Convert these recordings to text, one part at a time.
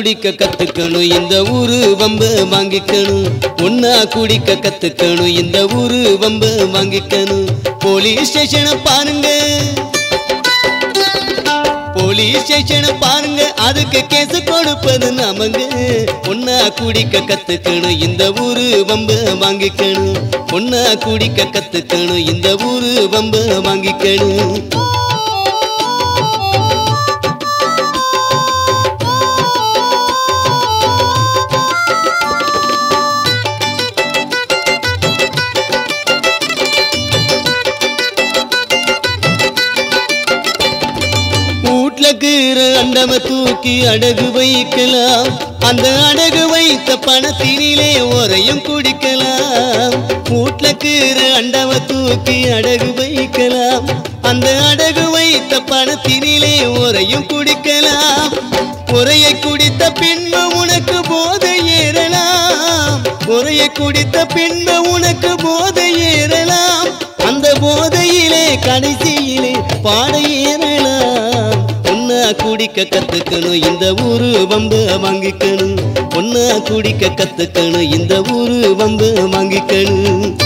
குடிக்க கத்துக்கணும். இந்த ஊரு வம்பு வாங்கிக்கணும். ஒன்னா குடிக்க கத்துக்கணும். இந்த ஊரு வம்பு வாங்கிக்கணும். போலீஸ் ஸ்டேஷனை பாருங்க. போலீஸ் ஸ்டேஷனை பாருங்க. அதுக்கு கேஸ் கொடுப்பது நமங்க ஒன்னா குடிக்க கத்துக்கணும். இந்த ஊரு வம்பு வாங்கிக்கணும். ஒன்னா குடிக்க கத்துக்கணும். இந்த ஊரு வம்பு வாங்கிக்கணும். இருக்கிற கீற அண்டம தூக்கி அடகு வைக்கலாம். அந்த அடகு வைத்த பணத்தினிலே உரையும் குடிக்கலாம். வீட்ல கீற அண்டம தூக்கி அடகு வைக்கலாம். அந்த அடகு வைத்த பணத்தினிலே உரையும் குடிக்கலாம். உரையை குடித்த பின்பு உனக்கு போதை ஏறலாம். உரையை குடித்த பின்பு உனக்கு போதை ஏறலாம். அந்த போதையிலே கடைசியிலே பாடையே குடிக்க கத்துக்கணும். இந்த ஊரு வம்பு வாங்கிக்கணும். ஒன்னா குடிக்க கத்துக்கணும். இந்த ஊரு வம்பு வாங்கிக்கணும்.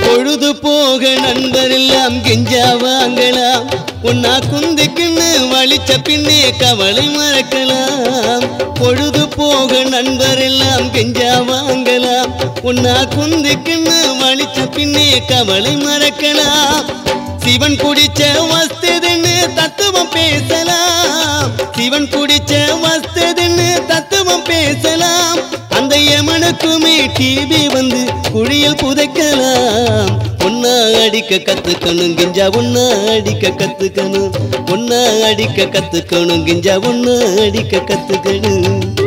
பொழுது போக நண்பரெல்லாம் கெஞ்சா வாங்கலாம். உன்னா குந்துக்குன்னு வலிச்ச பின்னே கவலை மறக்கலாம். பொழுது போக நண்பரெல்லாம் கெஞ்சா வாங்கலாம். உன்னா குந்துக்குன்னு வலிச்ச பின்னே கவலை மறக்கலாம். சிவன் குடிச்ச வஸ்ததுன்னு தத்துவம் பேசலாம். சிவன் குடிச்ச வஸ்ததுன்னு தத்துவம் யமனுக்குமே டிவி வந்து குழியில் புதைக்கலாம். ஒன்னா அடிக்க கத்துக்கணும் கிஞ்சா ஒன்னா அடிக்க கத்துக்கணும். ஒன்னா அடிக்க கத்துக்கணும் கிஞ்சா ஒன்னா அடிக்க கத்துக்கணும்.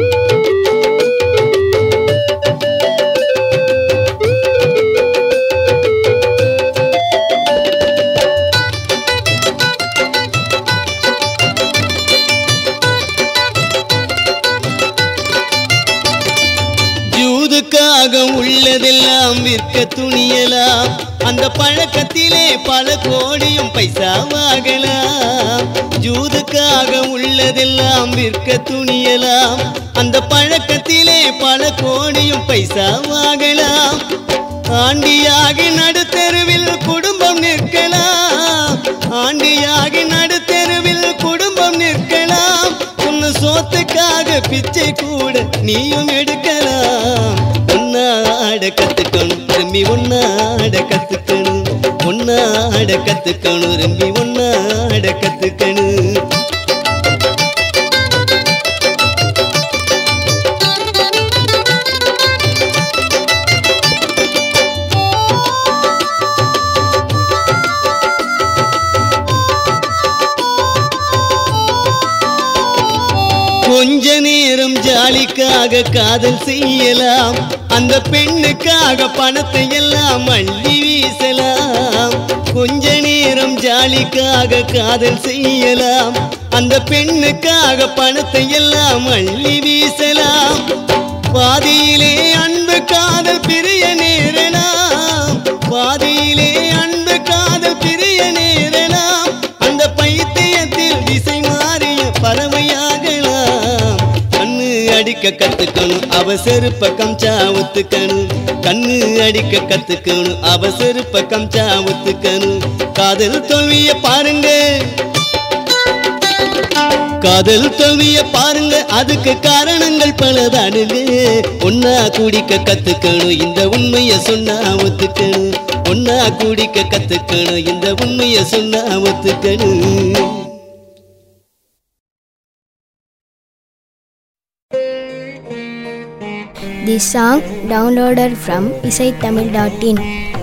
ஜூதுக்காக உள்ளதெல்லாம் விற்க துணியலாம். அந்த பழக்கத்திலே பல கோடியும் பைசாவாகலாம் ஜூதுக்காக உள்ளதெல்லாம் விற்க துணியலாம். அந்த பழக்கத்திலே பல கோடியும் பைசாவாகலாம் ஆண்டியாகி நடுத்தருவில் குடும்பம் நிற்கலாம். ஆண்டியாகி நடுத்தருவில் குடும்பம் நிற்கலாம். உன்னு சோத்துக்காக பிச்சை கூட நீயும் எடு கத்துக்கணும் திரும்பி ஒன்னாட கத்துக்கணும். ஒன்னாட கத்துக்கணும் திரும்பி ஒன்னாட கத்துக்கணும். கொஞ்ச நேரம் ஜாலிக்காக காதல் செய்யலாம். அந்த பெண்ணுக்காக பணத்தை எல்லாம் அள்ளி வீசலாம். கொஞ்ச நேரம் ஜாலிக்காக காதல் செய்யலாம். அந்த பெண்ணுக்காக பணத்தை எல்லாம் அள்ளி வீசலாம். பாதியிலே அன்பு காதல் பிரிய நேரம் அவ செருப்ப கம்சா ஒத்துக்கணும் கண்ணு அடிக்க கத்துக்கணும் அவ செருப்ப கம்சா ஒத்துக்கணும் காதல் தோல்விய பாருங்க. காதல் தோல்விய பாருங்க. அதுக்கு காரணங்கள் பலதானுங்க ஒன்னா குடிக்க கத்துக்கணும் இந்த உண்மைய சொன்னா ஒத்துக்கணும் ஒன்னா குடிக்க கத்துக்கணும் இந்த உண்மைய சொன்னா ஒத்துக்கணும் This song downloaded from isaithamil.in.